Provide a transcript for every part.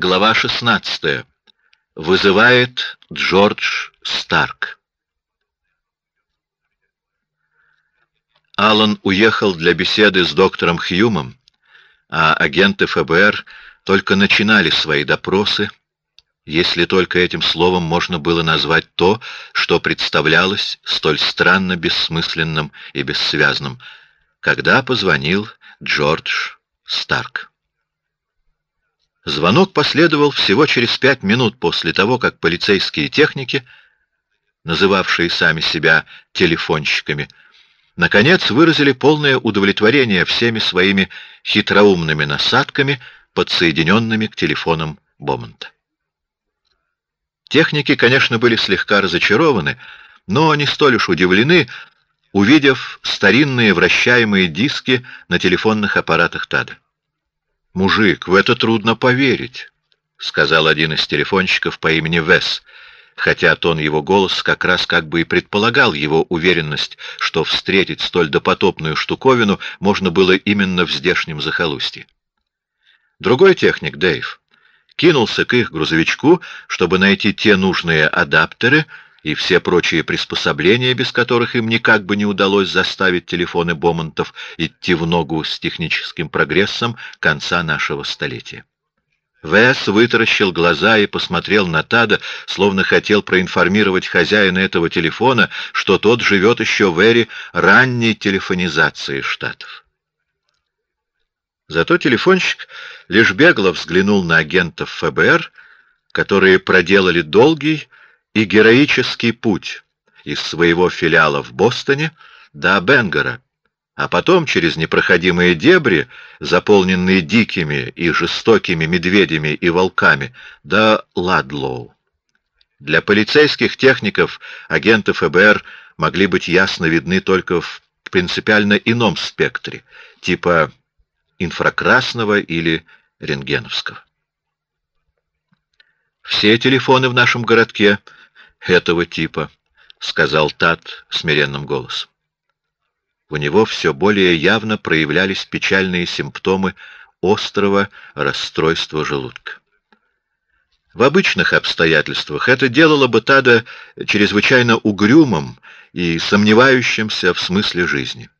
Глава 16. Вызывает Джордж Старк. Аллан уехал для беседы с доктором Хьюмом, а агенты ФБР только начинали свои допросы, если только этим словом можно было назвать то, что представлялось столь странно бессмысленным и бессвязным, когда позвонил Джордж Старк. Звонок последовал всего через пять минут после того, как полицейские техники, называвшие сами себя телефонщиками, наконец выразили полное удовлетворение всеми своими хитроумными насадками, подсоединенными к телефонам Бомонта. Техники, конечно, были слегка разочарованы, но не столь уж удивлены, увидев старинные вращаемые диски на телефонных аппаратах Тада. «Мужик, в это трудно поверить», — сказал один из телефонщиков по имени Вес, хотя тон его голос как раз как бы и предполагал его уверенность, что встретить столь допотопную штуковину можно было именно в здешнем захолустье. Другой техник, Дэйв, кинулся к их грузовичку, чтобы найти те нужные адаптеры и все прочие приспособления, без которых им никак бы не удалось заставить телефоны Бомонтов идти в ногу с техническим прогрессом конца нашего столетия. Вес вытаращил глаза и посмотрел на Тада, словно хотел проинформировать хозяина этого телефона, что тот живет еще в эре ранней телефонизации штатов. Зато телефонщик лишь бегло взглянул на агентов ФБР, которые проделали долгий и героический путь из своего филиала в Бостоне до Бенгара, а потом через непроходимые дебри, заполненные дикими и жестокими медведями и волками, до Ладлоу. Для полицейских техников агенты ФБР могли быть ясно видны только в принципиально ином спектре, типа инфракрасного или рентгеновского. Все телефоны в нашем городке этого типа, сказал Тат смиренным голосом. У него все более явно проявлялись печальные симптомы острого расстройства желудка. В обычных обстоятельствах это делало бы Тада чрезвычайно угрюмым и сомневающимся в смысле жизни.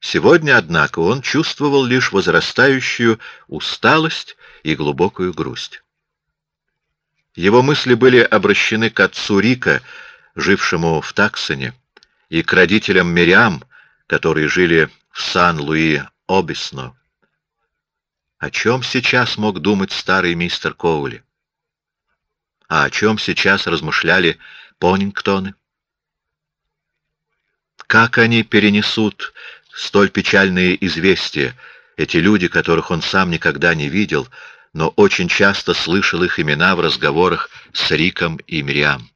Сегодня, однако, он чувствовал лишь возрастающую усталость и глубокую грусть. Его мысли были обращены к отцу Рика, жившему в Таксоне, и к родителям Мириам, которые жили в Сан-Луи-Обисно. О чем сейчас мог думать старый мистер Коули? А о чем сейчас размышляли Понингтоны? Как они перенесут столь печальные известия, эти люди, которых он сам никогда не видел, но очень часто слышал их имена в разговорах с Риком и Мириам.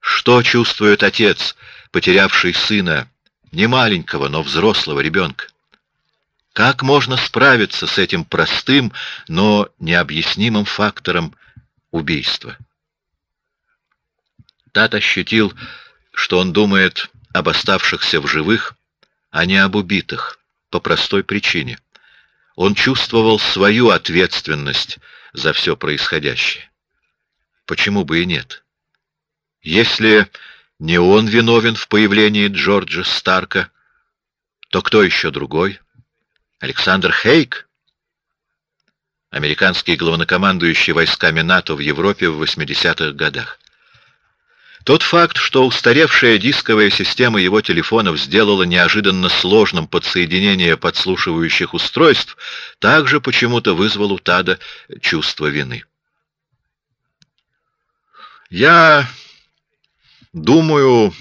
Что чувствует отец, потерявший сына, не маленького, но взрослого ребенка? Как можно справиться с этим простым, но необъяснимым фактором убийства? Тат ощутил, что он думает об оставшихся в живых, а не об убитых, по простой причине — он чувствовал свою ответственность за все происходящее. Почему бы и нет? Если не он виновен в появлении Джорджа Старка, то кто еще другой? Александр Хейк? Американский главнокомандующий войсками НАТО в Европе в 80-х годах. Тот факт, что устаревшая дисковая система его телефонов сделала неожиданно сложным подсоединение подслушивающих устройств, также почему-то вызвал у Тада чувство вины. «Я думаю,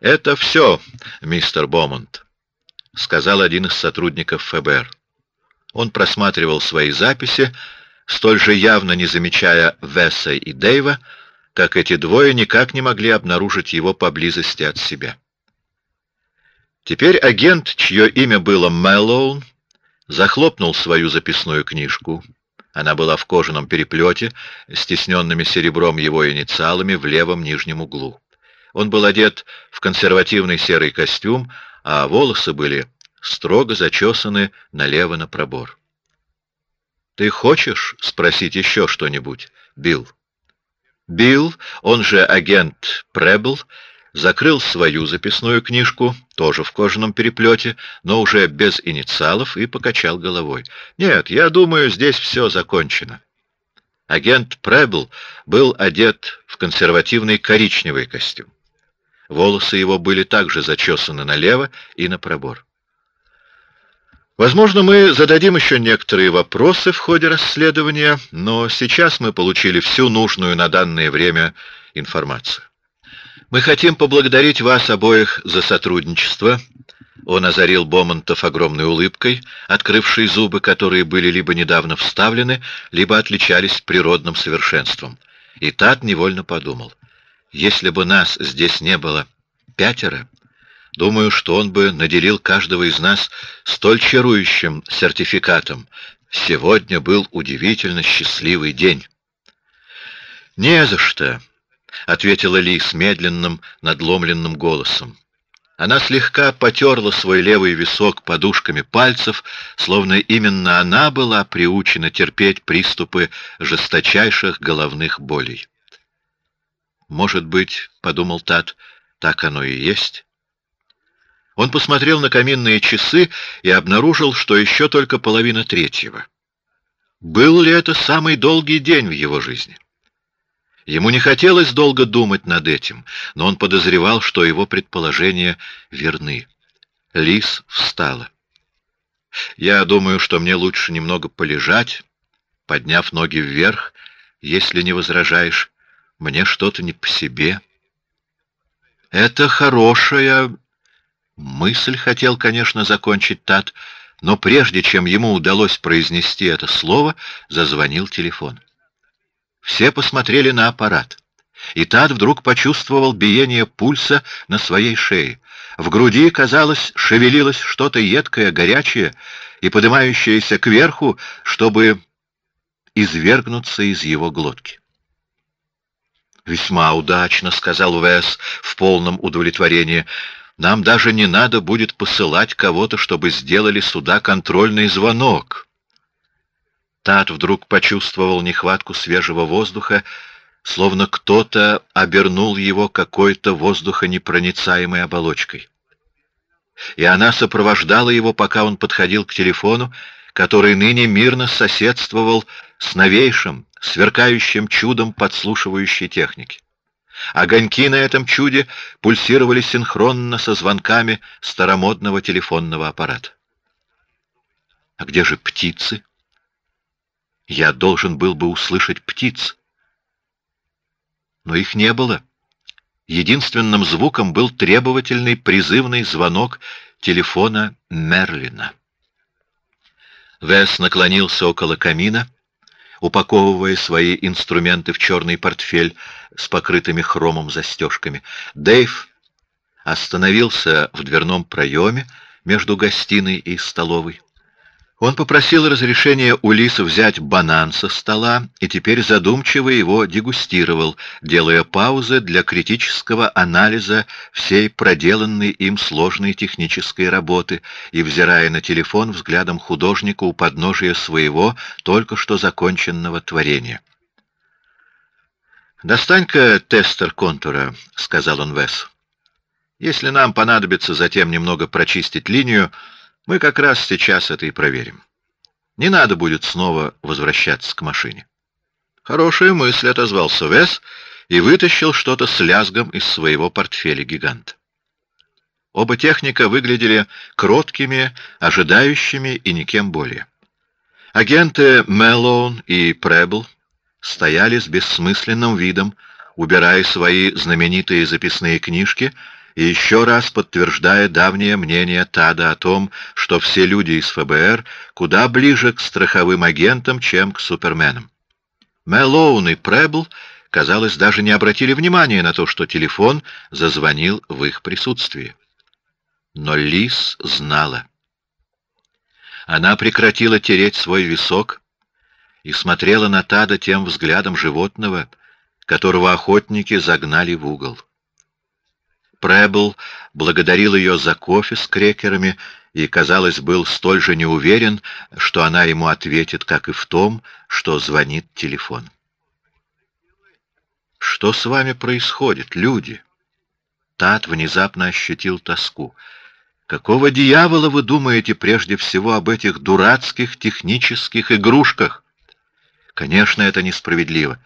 это все, мистер Бомонд», — сказал один из сотрудников ФБР. Он просматривал свои записи, столь же явно не замечая Весса и Дэйва, — как эти двое никак не могли обнаружить его поблизости от себя. Теперь агент, чье имя было Мэллоун, захлопнул свою записную книжку. Она была в кожаном переплете, стесненными серебром его инициалами в левом нижнем углу. Он был одет в консервативный серый костюм, а волосы были строго зачесаны налево на пробор. Ты хочешь спросить еще что-нибудь, Билл? Билл, он же агент Пребл, закрыл свою записную книжку, тоже в кожаном переплете, но уже без инициалов, и покачал головой. «Нет, я думаю, здесь все закончено». Агент Пребл был одет в консервативный коричневый костюм. Волосы его были также зачесаны налево и на пробор. Возможно, мы зададим еще некоторые вопросы в ходе расследования, но сейчас мы получили всю нужную на данное время информацию. Мы хотим поблагодарить вас обоих за сотрудничество. Он озарил Бомонтов огромной улыбкой, открывшей зубы, которые были либо недавно вставлены, либо отличались природным совершенством. И Тат невольно подумал, если бы нас здесь не было пятеро, думаю, что он бы наделил каждого из нас столь чарующим сертификатом. Сегодня был удивительно счастливый день. Не за что. — ответила Ли с медленным, надломленным голосом. Она слегка потерла свой левый висок подушками пальцев, словно именно она была приучена терпеть приступы жесточайших головных болей. «Может быть, — подумал Тат, — так оно и есть». Он посмотрел на каминные часы и обнаружил, что еще только половина третьего. Был ли это самый долгий день в его жизни? — Ему не хотелось долго думать над этим, но он подозревал, что его предположения верны. Лис встала. «Я думаю, что мне лучше немного полежать, подняв ноги вверх, если не возражаешь. Мне что-то не по себе». «Это хорошая...» Мысль хотел, конечно, закончить Тат, но прежде чем ему удалось произнести это слово, зазвонил телефон. Все посмотрели на аппарат. И Тад вдруг почувствовал биение пульса на своей шее. В груди, казалось, шевелилось что-то едкое, горячее и поднимающееся кверху, чтобы извергнуться из его глотки. «Весьма удачно», — сказал Вес в полном удовлетворении. «Нам даже не надо будет посылать кого-то, чтобы сделали сюда контрольный звонок». Тат вдруг почувствовал нехватку свежего воздуха, словно кто-то обернул его какой-то воздухонепроницаемой оболочкой. И она сопровождала его, пока он подходил к телефону, который ныне мирно соседствовал с новейшим, сверкающим чудом подслушивающей техники. Огоньки на этом чуде пульсировали синхронно со звонками старомодного телефонного аппарата. А где же птицы? Я должен был бы услышать птиц. Но их не было. Единственным звуком был требовательный призывный звонок телефона Мерлина. Вес наклонился около камина, упаковывая свои инструменты в черный портфель с покрытыми хромом застежками. Дэйв остановился в дверном проеме между гостиной и столовой. Он попросил разрешения у Лиса взять банан со стола и теперь задумчиво его дегустировал, делая паузы для критического анализа всей проделанной им сложной технической работы и взирая на телефон взглядом художника у подножия своего только что законченного творения. «Достань-ка тестер контура», — сказал он Весу. «Если нам понадобится затем немного прочистить линию, — мы как раз сейчас это и проверим. Не надо будет снова возвращаться к машине. Хорошая мысль, отозвался Вес и вытащил что-то с лязгом из своего портфеля гиганта. Оба техника выглядели кроткими, ожидающими и никем более. Агенты Мэллоун и Пребл стояли с бессмысленным видом, убирая свои знаменитые записные книжки и еще раз подтверждая давнее мнение Тада о том, что все люди из ФБР куда ближе к страховым агентам, чем к суперменам. Мэллоун и Пребл, казалось, даже не обратили внимания на то, что телефон зазвонил в их присутствии. Но Лис знала. Она прекратила тереть свой висок и смотрела на Тада тем взглядом животного, которого охотники загнали в угол. Пребл благодарил ее за кофе с крекерами и, казалось, был столь же неуверен, что она ему ответит, как и в том, что звонит телефон. «Что с вами происходит, люди?» Тат внезапно ощутил тоску. «Какого дьявола вы думаете прежде всего об этих дурацких технических игрушках?» «Конечно, это несправедливо».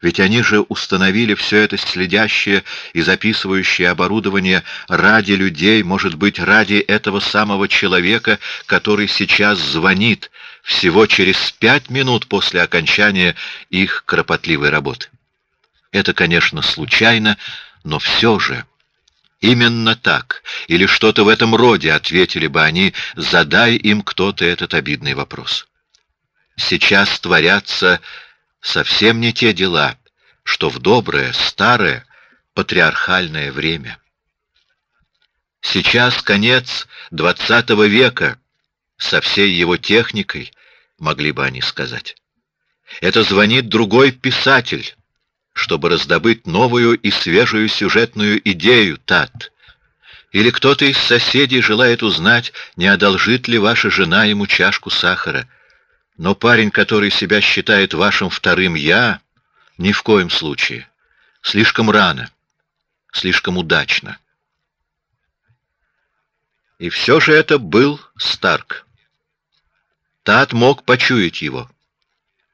Ведь они же установили все это следящее и записывающее оборудование ради людей, может быть, ради этого самого человека, который сейчас звонит всего через пять минут после окончания их кропотливой работы. Это, конечно, случайно, но все же... Именно так, или что-то в этом роде, ответили бы они, задай им кто-то этот обидный вопрос. Сейчас творятся совсем не те дела, что в доброе, старое, патриархальное время. Сейчас конец двадцатого века, со всей его техникой, могли бы они сказать. Это звонит другой писатель, чтобы раздобыть новую и свежую сюжетную идею, Тат. Или кто-то из соседей желает узнать, не одолжит ли ваша жена ему чашку сахара. Но парень, который себя считает вашим вторым «я», ни в коем случае. Слишком рано, слишком удачно. И все же это был Старк. Тат мог почуять его.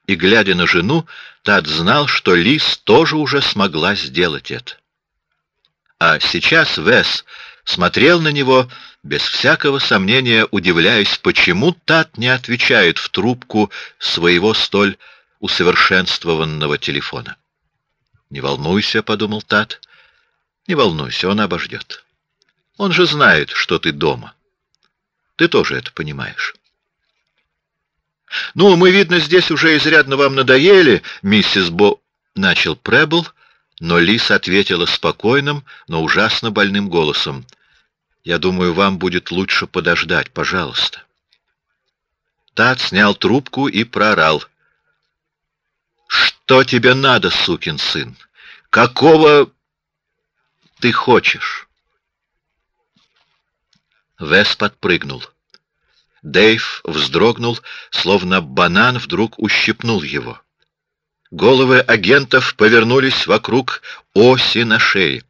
И, глядя на жену, Тат знал, что Лис тоже уже смогла сделать это. А сейчас Вес смотрел на него, без всякого сомнения удивляясь, почему Тат не отвечает в трубку своего столь усовершенствованного телефона. «Не волнуйся», — подумал Тат, — «не волнуйся, он обождет. Он же знает, что ты дома. Ты тоже это понимаешь». «Ну, мы, видно, здесь уже изрядно вам надоели, миссис Бо...» — начал Пребл, но Лис ответила спокойным, но ужасно больным голосом. «Я думаю, вам будет лучше подождать, пожалуйста». Тат снял трубку и проорал. «Что тебе надо, сукин сын? Какого ты хочешь?» Вес подпрыгнул. Дэйв вздрогнул, словно банан вдруг ущипнул его. Головы агентов повернулись вокруг оси на шее.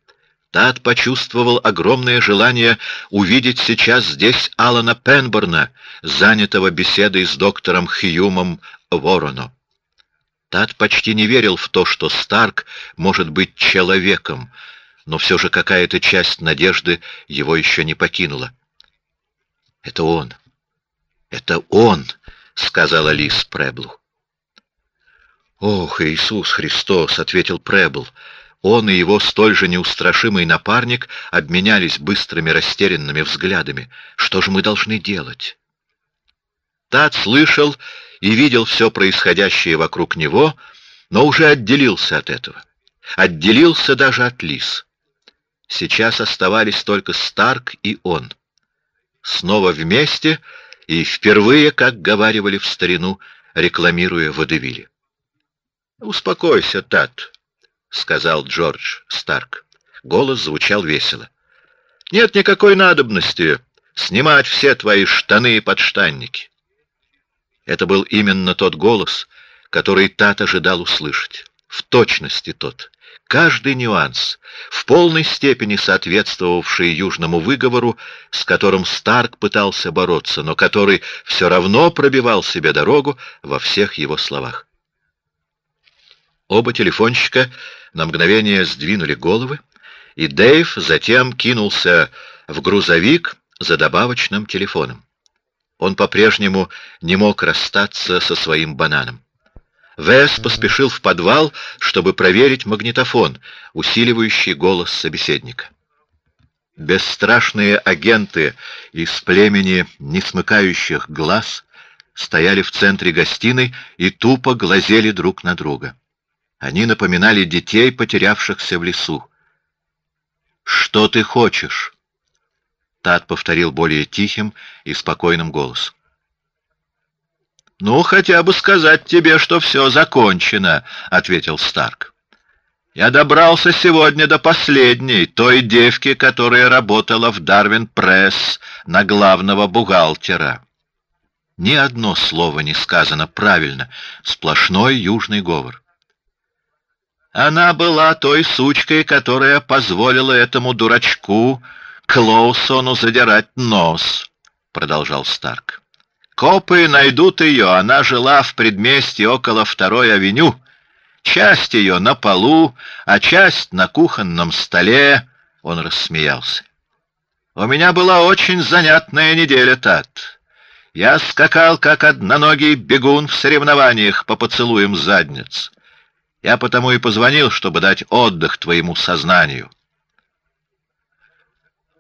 Тат почувствовал огромное желание увидеть сейчас здесь Алана Пенборна, занятого беседой с доктором Хьюмом Вороно. Тат почти не верил в то, что Старк может быть человеком, но все же какая-то часть надежды его еще не покинула. «Это он! Это он!» — сказала Лис Преблу. «Ох, Иисус Христос!» — ответил Пребл. Он и его столь же неустрашимый напарник обменялись быстрыми растерянными взглядами. «Что же мы должны делать?» Тат слышал и видел все происходящее вокруг него, но уже отделился от этого. Отделился даже от Лис. Сейчас оставались только Старк и он. Снова вместе и впервые, как говаривали в старину, рекламируя водевили. «Успокойся, Тат», — сказал Джордж Старк. Голос звучал весело. «Нет никакой надобности снимать все твои штаны и подштанники. Это был именно тот голос, который Тат ожидал услышать. В точности тот. Каждый нюанс, в полной степени соответствовавший южному выговору, с которым Старк пытался бороться, но который все равно пробивал себе дорогу во всех его словах. Оба телефонщика на мгновение сдвинули головы, и Дэйв затем кинулся в грузовик за добавочным телефоном. Он по-прежнему не мог расстаться со своим бананом. Вес поспешил в подвал, чтобы проверить магнитофон, усиливающий голос собеседника. Бесстрашные агенты из племени несмыкающих глаз стояли в центре гостиной и тупо глазели друг на друга. Они напоминали детей, потерявшихся в лесу. «Что ты хочешь?» Тат повторил более тихим и спокойным голосом. «Ну, хотя бы сказать тебе, что все закончено», — ответил Старк. Я добрался сегодня до последней, той девки, которая работала в Дарвин Пресс на главного бухгалтера. Ни одно слово не сказано правильно, сплошной южный говор. Она была той сучкой, которая позволила этому дурачку Клоусону задирать нос, продолжал Старк. Копы найдут ее, она жила в предместье около второй авеню. Часть ее на полу, а часть на кухонном столе. Он рассмеялся. У меня была очень занятная неделя, Тат. Я скакал, как одноногий бегун в соревнованиях по поцелуям задниц. Я потому и позвонил, чтобы дать отдых твоему сознанию.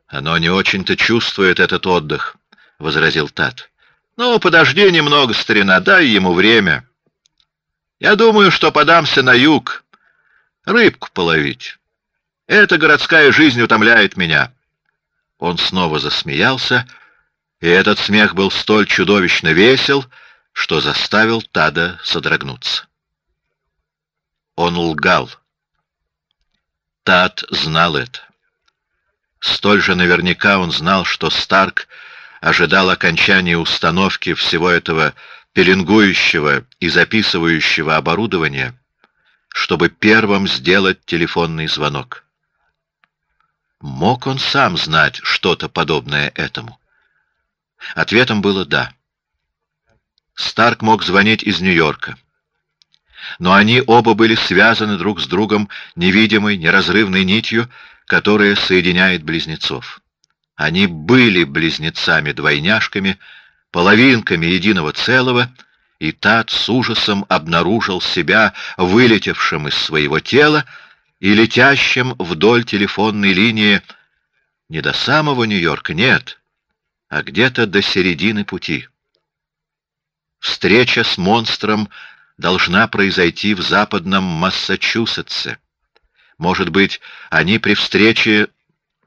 Оно не очень-то чувствует этот отдых, — возразил Тат. Ну, подожди немного, старина, дай ему время. Я думаю, что подамся на юг, рыбку половить. Эта городская жизнь утомляет меня. Он снова засмеялся, и этот смех был столь чудовищно весел, что заставил Тада содрогнуться. Он лгал. Тад знал это. Столь же наверняка он знал, что Старк ожидал окончания установки всего этого пеленгующего и записывающего оборудования, чтобы первым сделать телефонный звонок. Мог он сам знать что-то подобное этому? Ответом было «да». Старк мог звонить из Нью-Йорка. Но они оба были связаны друг с другом невидимой, неразрывной нитью, которая соединяет близнецов. Они были близнецами-двойняшками, половинками единого целого, и Тат с ужасом обнаружил себя вылетевшим из своего тела и летящим вдоль телефонной линии не до самого Нью-Йорка, нет, а где-то до середины пути. Встреча с монстром должна произойти в западном Массачусетсе. Может быть, они при встрече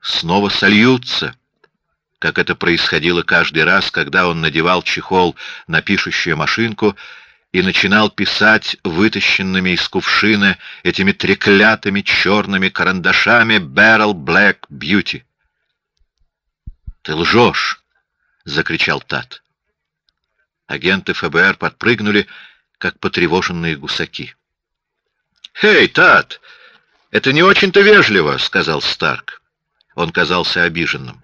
снова сольются, как это происходило каждый раз, когда он надевал чехол на пишущую машинку и начинал писать вытащенными из кувшина этими треклятыми черными карандашами Barrel Black Beauty. «Ты лжешь!» — закричал Тат. Агенты ФБР подпрыгнули, как потревоженные гусаки. «Хей, Тат, это не очень-то вежливо», — сказал Старк. Он казался обиженным.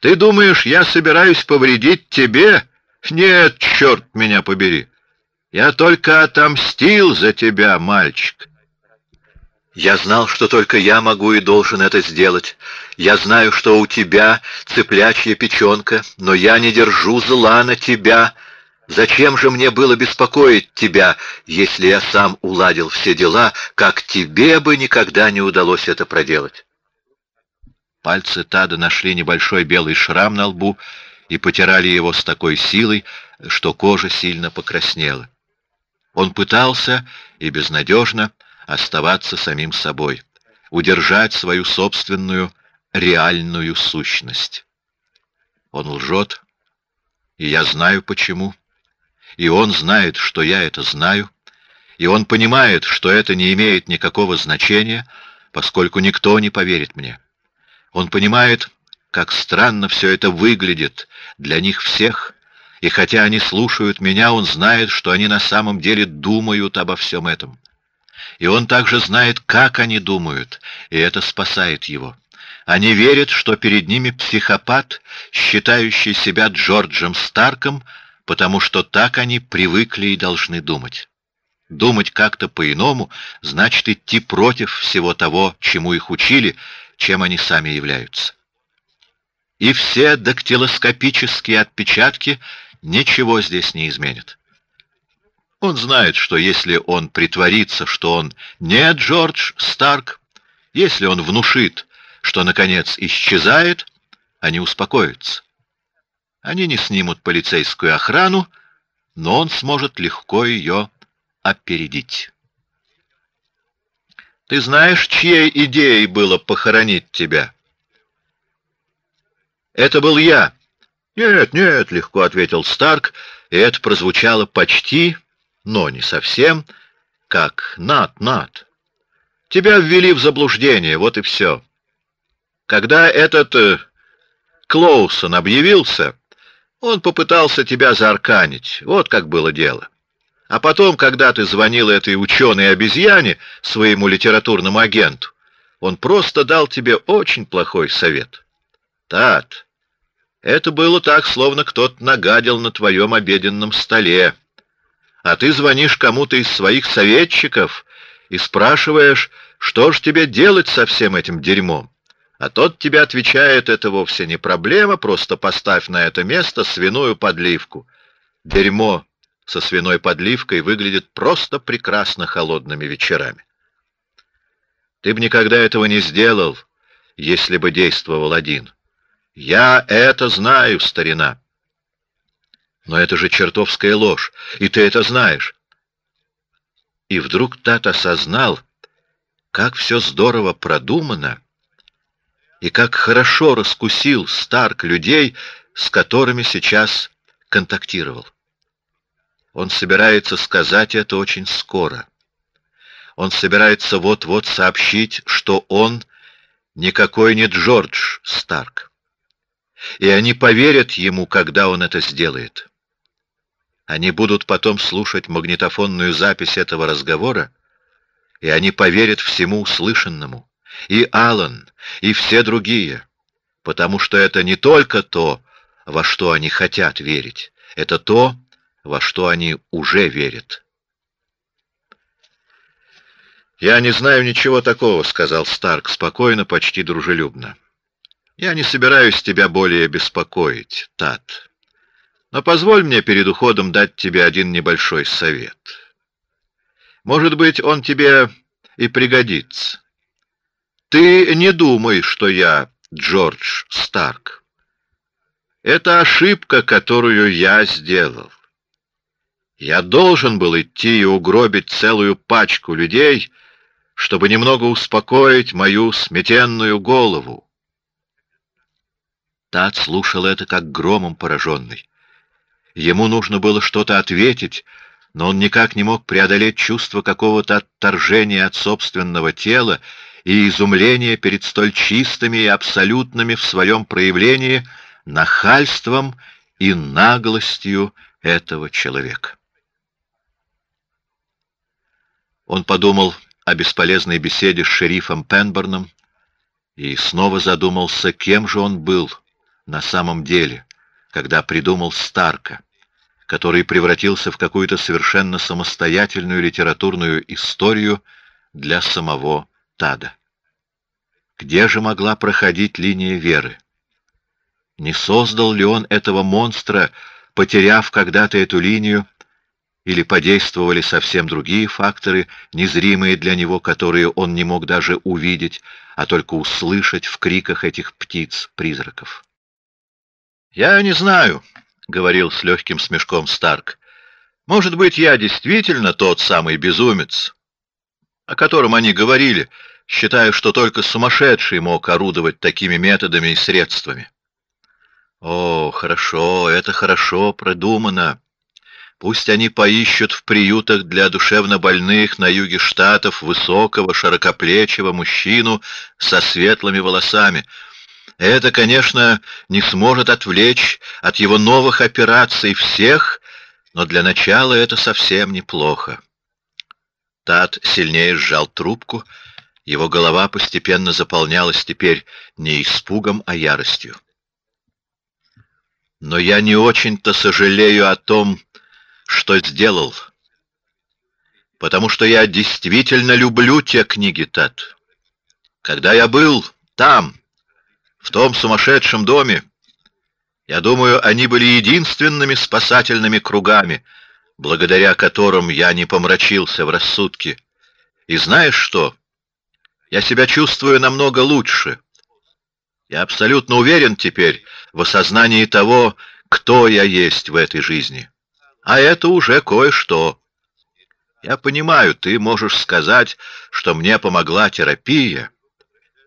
Ты думаешь, я собираюсь повредить тебе? Нет, черт меня побери. Я только отомстил за тебя, мальчик. Я знал, что только я могу и должен это сделать. Я знаю, что у тебя цыплячья печенка, но я не держу зла на тебя. Зачем же мне было беспокоить тебя, если я сам уладил все дела, как тебе бы никогда не удалось это проделать? Пальцы Тада нашли небольшой белый шрам на лбу и потирали его с такой силой, что кожа сильно покраснела. Он пытался и безнадежно оставаться самим собой, удержать свою собственную реальную сущность. Он лжет, и я знаю почему, и он знает, что я это знаю, и он понимает, что это не имеет никакого значения, поскольку никто не поверит мне. Он понимает, как странно все это выглядит для них всех, и хотя они слушают меня, он знает, что они на самом деле думают обо всем этом. И он также знает, как они думают, и это спасает его. Они верят, что перед ними психопат, считающий себя Джорджем Старком, потому что так они привыкли и должны думать. Думать как-то по-иному значит идти против всего того, чему их учили, чем они сами являются. И все дактилоскопические отпечатки ничего здесь не изменят. Он знает, что если он притворится, что он не Джордж Старк, если он внушит, что наконец исчезает, они успокоятся. Они не снимут полицейскую охрану, но он сможет легко ее опередить. Ты знаешь, чьей идеей было похоронить тебя? Это был я. Нет, нет, легко ответил Старк, и это прозвучало почти, но не совсем, как над, над. Тебя ввели в заблуждение, вот и все. Когда этот э, Клоусон объявился, он попытался тебя заарканить. Вот как было дело. А потом, когда ты звонил этой ученой-обезьяне, своему литературному агенту, он просто дал тебе очень плохой совет. Тат, это было так, словно кто-то нагадил на твоем обеденном столе. А ты звонишь кому-то из своих советчиков и спрашиваешь, что ж тебе делать со всем этим дерьмом. А тот тебе отвечает, это вовсе не проблема, просто поставь на это место свиную подливку. Дерьмо со свиной подливкой выглядит просто прекрасно холодными вечерами. Ты бы никогда этого не сделал, если бы действовал один. Я это знаю, старина. Но это же чертовская ложь, и ты это знаешь. И вдруг Тат осознал, как все здорово продумано, и как хорошо раскусил Старк людей, с которыми сейчас контактировал. Он собирается сказать это очень скоро. Он собирается вот-вот сообщить, что он никакой не Джордж Старк. И они поверят ему, когда он это сделает. Они будут потом слушать магнитофонную запись этого разговора, и они поверят всему услышанному и Алан, и все другие, потому что это не только то, во что они хотят верить, это то, во что они уже верят. Я не знаю ничего такого, сказал Старк спокойно, почти дружелюбно. Я не собираюсь тебя более беспокоить, Тат. Но позволь мне перед уходом дать тебе один небольшой совет. Может быть, он тебе и пригодится. Ты не думай, что я Джордж Старк. Это ошибка, которую я сделал. Я должен был идти и угробить целую пачку людей, чтобы немного успокоить мою сметенную голову. Тат слушал это как громом пораженный. Ему нужно было что-то ответить, но он никак не мог преодолеть чувство какого-то отторжения от собственного тела и изумление перед столь чистыми и абсолютными в своем проявлении нахальством и наглостью этого человека. Он подумал о бесполезной беседе с шерифом Пенберном и снова задумался, кем же он был на самом деле, когда придумал Старка, который превратился в какую-то совершенно самостоятельную литературную историю для самого Тада. Где же могла проходить линия веры? Не создал ли он этого монстра, потеряв когда-то эту линию, или подействовали совсем другие факторы, незримые для него, которые он не мог даже увидеть, а только услышать в криках этих птиц-призраков? Я не знаю, говорил с легким смешком Старк. Может быть, я действительно тот самый безумец, о котором они говорили, считая, что только сумасшедший мог орудовать такими методами и средствами. О, хорошо, это хорошо продумано. Пусть они поищут в приютах для душевнобольных на юге штатов высокого, широкоплечего мужчину со светлыми волосами. Это, конечно, не сможет отвлечь от его новых операций всех, но для начала это совсем неплохо. Тат сильнее сжал трубку его голова постепенно заполнялась теперь не испугом, а яростью. Но я не очень-то сожалею о том, что сделал, потому что я действительно люблю те книги, Тат. Когда я был там, в том сумасшедшем доме, я думаю, они были единственными спасательными кругами, благодаря которым я не помрачился в рассудке. И знаешь что? Я себя чувствую намного лучше. Я абсолютно уверен теперь в осознании того, кто я есть в этой жизни. А это уже кое-что. Я понимаю, ты можешь сказать, что мне помогла терапия,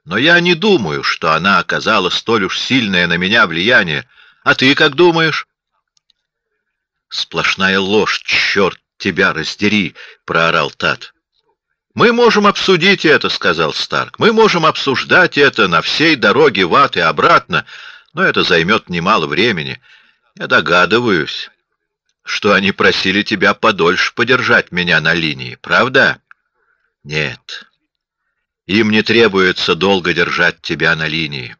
но я не думаю, что она оказала столь уж сильное на меня влияние. А ты как думаешь? Сплошная ложь, черт тебя раздери, проорал Тат. Мы можем обсудить это, сказал Старк. Мы можем обсуждать это на всей дороге в ад и обратно, но это займет немало времени. Я догадываюсь, что они просили тебя подольше подержать меня на линии, правда? Нет. Им не требуется долго держать тебя на линии,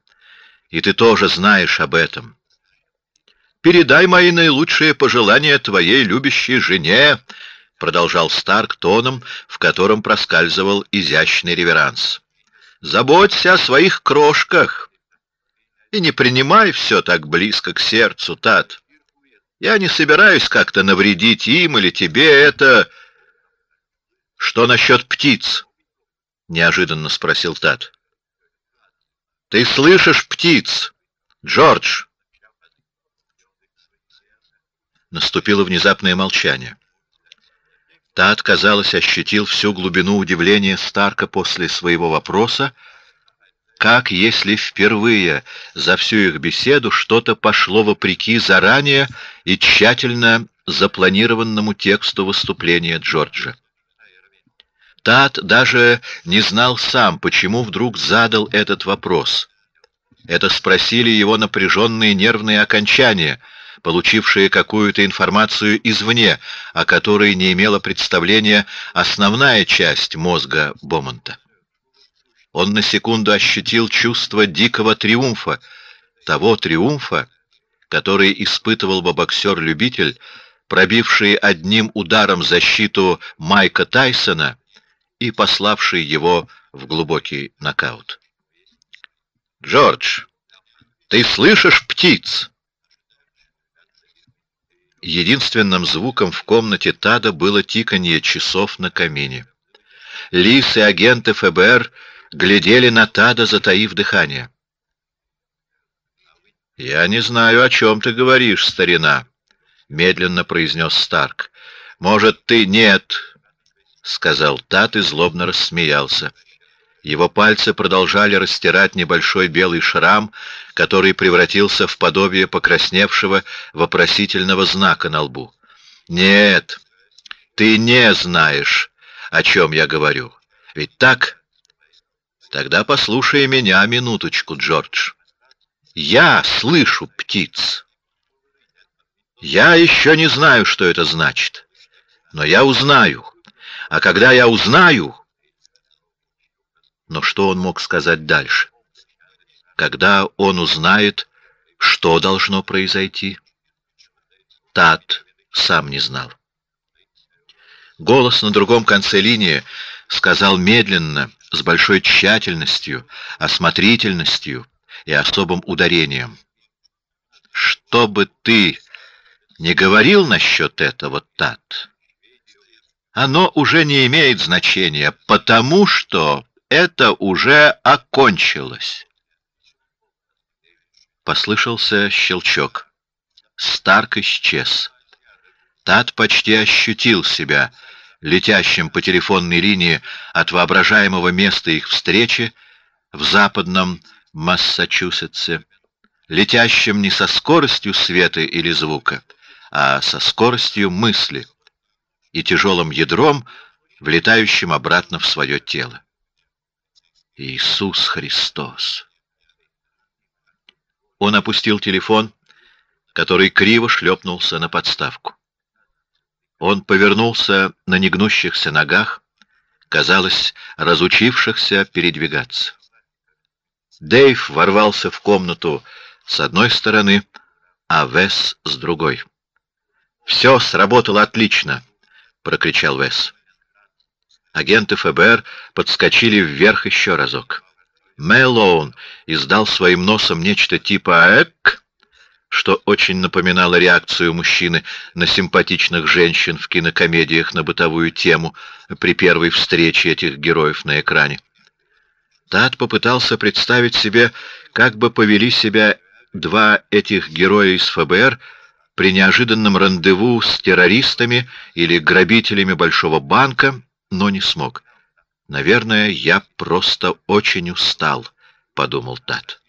и ты тоже знаешь об этом. Передай мои наилучшие пожелания твоей любящей жене, продолжал Старк тоном, в котором проскальзывал изящный реверанс. Заботься о своих крошках и не принимай все так близко к сердцу, Тат. Я не собираюсь как-то навредить им или тебе. Это что насчет птиц? неожиданно спросил Тат. Ты слышишь птиц, Джордж? Наступило внезапное молчание. Тат, казалось, ощутил всю глубину удивления Старка после своего вопроса, как если впервые за всю их беседу что-то пошло вопреки заранее и тщательно запланированному тексту выступления Джорджа. Тат даже не знал сам, почему вдруг задал этот вопрос. Это спросили его напряженные нервные окончания — получившие какую-то информацию извне, о которой не имела представления основная часть мозга Бомонта. Он на секунду ощутил чувство дикого триумфа, того триумфа, который испытывал бы боксер-любитель, пробивший одним ударом защиту Майка Тайсона и пославший его в глубокий нокаут. Джордж, ты слышишь птиц? Единственным звуком в комнате Тада было тиканье часов на камине. Лис и агенты ФБР глядели на Тада, затаив дыхание. Я не знаю, о чем ты говоришь, старина, медленно произнес Старк. Может, ты нет? сказал Тад и злобно рассмеялся. Его пальцы продолжали растирать небольшой белый шрам, который превратился в подобие покрасневшего вопросительного знака на лбу. Нет, ты не знаешь, о чем я говорю. Ведь так? Тогда послушай меня минуточку, Джордж. Я слышу птиц. Я еще не знаю, что это значит, но я узнаю. А когда я узнаю, но что он мог сказать дальше? Когда он узнает, что должно произойти? Тат сам не знал. Голос на другом конце линии сказал медленно, с большой тщательностью, осмотрительностью и особым ударением: "Что бы ты не говорил насчет этого, Тат, оно уже не имеет значения, потому что это уже окончилось. Послышался щелчок. Старк исчез. Тат почти ощутил себя летящим по телефонной линии от воображаемого места их встречи в западном Массачусетсе, летящим не со скоростью света или звука, а со скоростью мысли и тяжелым ядром, влетающим обратно в свое тело. Иисус Христос. Он опустил телефон, который криво шлепнулся на подставку. Он повернулся на негнущихся ногах, казалось, разучившихся передвигаться. Дэйв ворвался в комнату с одной стороны, а Вес с другой. Все сработало отлично, прокричал Вес. Агенты ФБР подскочили вверх еще разок. Мэллоун издал своим носом нечто типа «эк», что очень напоминало реакцию мужчины на симпатичных женщин в кинокомедиях на бытовую тему при первой встрече этих героев на экране. Тат попытался представить себе, как бы повели себя два этих героя из ФБР при неожиданном рандеву с террористами или грабителями большого банка но не смог. Наверное, я просто очень устал, подумал Тат.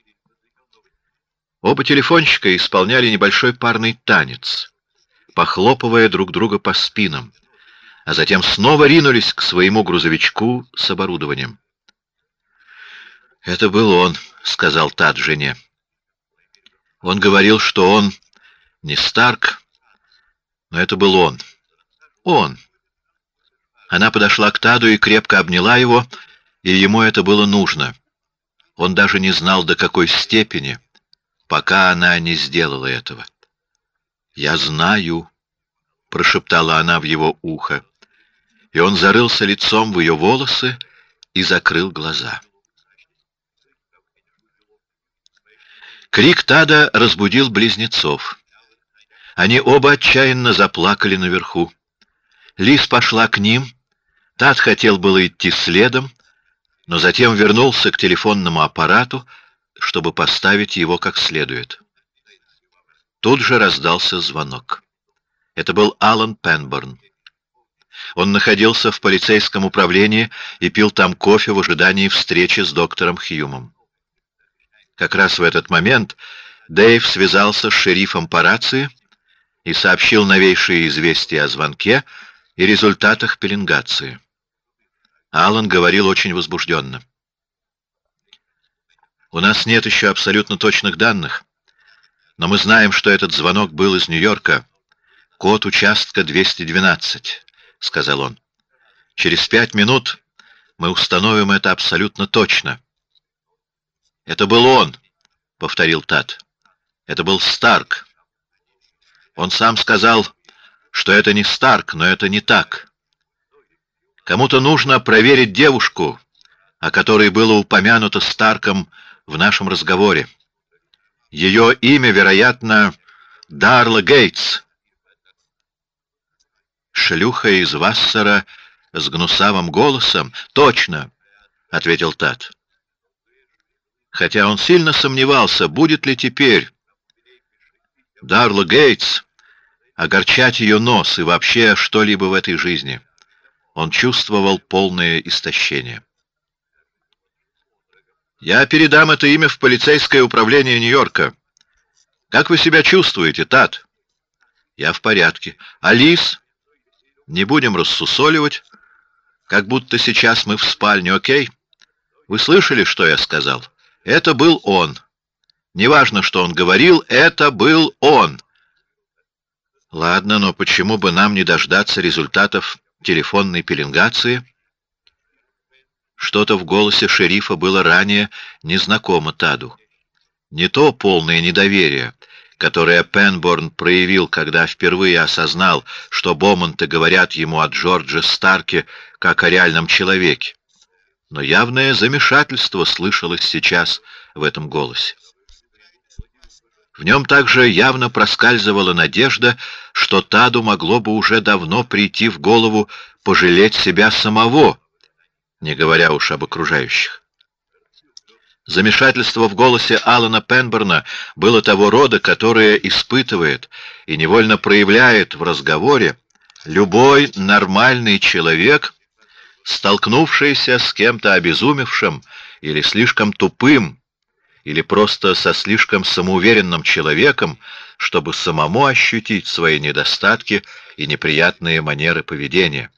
Оба телефонщика исполняли небольшой парный танец, похлопывая друг друга по спинам, а затем снова ринулись к своему грузовичку с оборудованием. «Это был он», — сказал Тад жене. Он говорил, что он не Старк, но это был он. Он. Она подошла к Таду и крепко обняла его, и ему это было нужно. Он даже не знал, до какой степени, пока она не сделала этого. «Я знаю», — прошептала она в его ухо, и он зарылся лицом в ее волосы и закрыл глаза. Крик Тада разбудил близнецов. Они оба отчаянно заплакали наверху. Лис пошла к ним. Тад хотел было идти следом, но затем вернулся к телефонному аппарату, чтобы поставить его как следует. Тут же раздался звонок. Это был Алан Пенборн. Он находился в полицейском управлении и пил там кофе в ожидании встречи с доктором Хьюмом. Как раз в этот момент Дэйв связался с шерифом по рации и сообщил новейшие известия о звонке и результатах пеленгации. Алан говорил очень возбужденно. У нас нет еще абсолютно точных данных, но мы знаем, что этот звонок был из Нью-Йорка. Код участка 212, сказал он. Через пять минут мы установим это абсолютно точно. Это был он, повторил Тат. Это был Старк. Он сам сказал, что это не Старк, но это не так. Кому-то нужно проверить девушку, о которой было упомянуто Старком в нашем разговоре. Ее имя, вероятно, Дарла Гейтс. Шлюха из Вассера с гнусавым голосом. Точно, ответил Тат. Хотя он сильно сомневался, будет ли теперь Дарла Гейтс огорчать ее нос и вообще что-либо в этой жизни. Он чувствовал полное истощение. Я передам это имя в полицейское управление Нью-Йорка. Как вы себя чувствуете, Тат? Я в порядке. Алис, не будем рассусоливать, как будто сейчас мы в спальне, окей? Вы слышали, что я сказал? Это был он. Неважно, что он говорил, это был он. Ладно, но почему бы нам не дождаться результатов телефонной пеленгации? Что-то в голосе шерифа было ранее незнакомо Таду. Не то полное недоверие, которое Пенборн проявил, когда впервые осознал, что Бомонты говорят ему о Джордже Старке как о реальном человеке, но явное замешательство слышалось сейчас в этом голосе. В нем также явно проскальзывала надежда, что Таду могло бы уже давно прийти в голову пожалеть себя самого, не говоря уж об окружающих. Замешательство в голосе Алана Пенберна было того рода, которое испытывает и невольно проявляет в разговоре любой нормальный человек, столкнувшийся с кем-то обезумевшим или слишком тупым, или просто со слишком самоуверенным человеком, чтобы самому ощутить свои недостатки и неприятные манеры поведения.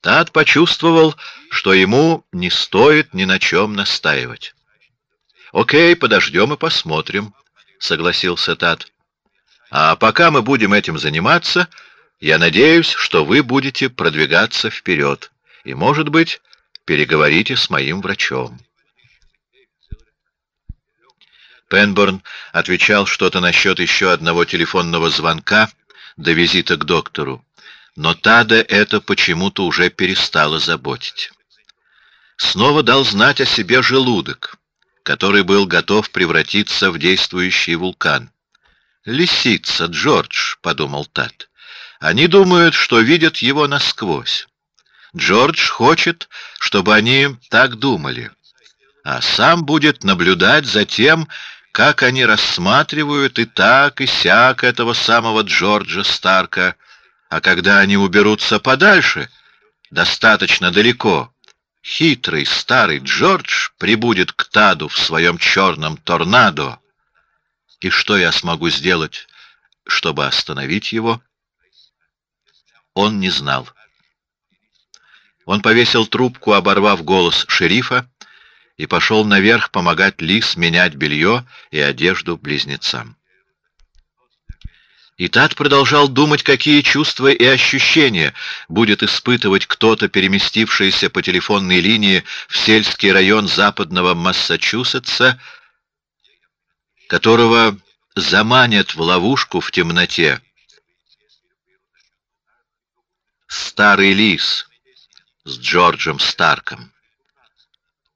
Тад почувствовал, что ему не стоит ни на чем настаивать. «Окей, подождем и посмотрим», — согласился Тад. «А пока мы будем этим заниматься, я надеюсь, что вы будете продвигаться вперед и, может быть, переговорите с моим врачом». Пенборн отвечал что-то насчет еще одного телефонного звонка до визита к доктору, но Тада это почему-то уже перестало заботить. Снова дал знать о себе желудок, который был готов превратиться в действующий вулкан. Лисица, Джордж, подумал Тад. Они думают, что видят его насквозь. Джордж хочет, чтобы они так думали, а сам будет наблюдать за тем, как они рассматривают и так и сяк этого самого Джорджа Старка, а когда они уберутся подальше, достаточно далеко, хитрый старый Джордж прибудет к Таду в своем черном торнадо. И что я смогу сделать, чтобы остановить его? Он не знал. Он повесил трубку, оборвав голос шерифа, и пошел наверх помогать Лис менять белье и одежду близнецам. И Тат продолжал думать, какие чувства и ощущения будет испытывать кто-то, переместившийся по телефонной линии в сельский район западного Массачусетса, которого заманят в ловушку в темноте. Старый лис с Джорджем Старком.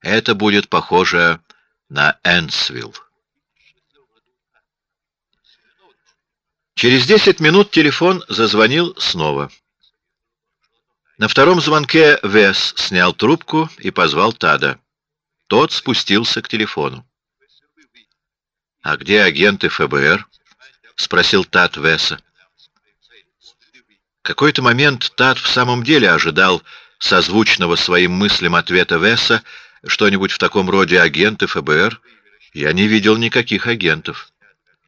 Это будет похоже на Энсвилл. Через десять минут телефон зазвонил снова. На втором звонке Вес снял трубку и позвал Тада. Тот спустился к телефону. «А где агенты ФБР?» — спросил Тад Веса. Какой-то момент Тад в самом деле ожидал созвучного своим мыслям ответа Веса, что-нибудь в таком роде агенты ФБР. Я не видел никаких агентов.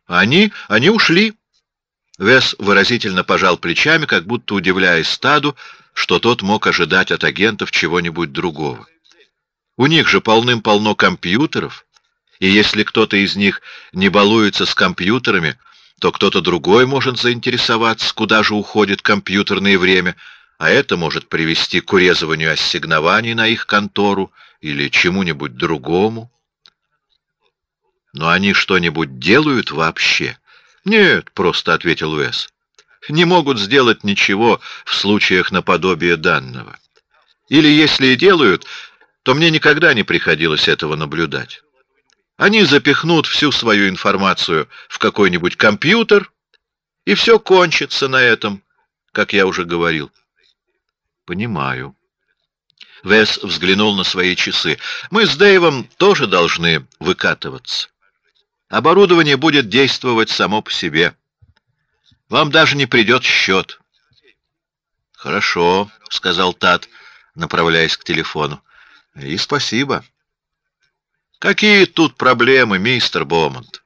Они, они ушли. Вес выразительно пожал плечами, как будто удивляясь стаду, что тот мог ожидать от агентов чего-нибудь другого. У них же полным-полно компьютеров, и если кто-то из них не балуется с компьютерами, то кто-то другой может заинтересоваться, куда же уходит компьютерное время, а это может привести к урезыванию ассигнований на их контору или чему-нибудь другому. Но они что-нибудь делают вообще? Нет, просто ответил Вес. Не могут сделать ничего в случаях наподобие данного. Или если и делают, то мне никогда не приходилось этого наблюдать. Они запихнут всю свою информацию в какой-нибудь компьютер, и все кончится на этом, как я уже говорил. Понимаю. Вес взглянул на свои часы. Мы с Дэйвом тоже должны выкатываться. Оборудование будет действовать само по себе. Вам даже не придет счет. Хорошо, сказал Тат, направляясь к телефону. И спасибо. Какие тут проблемы, мистер Бомонд?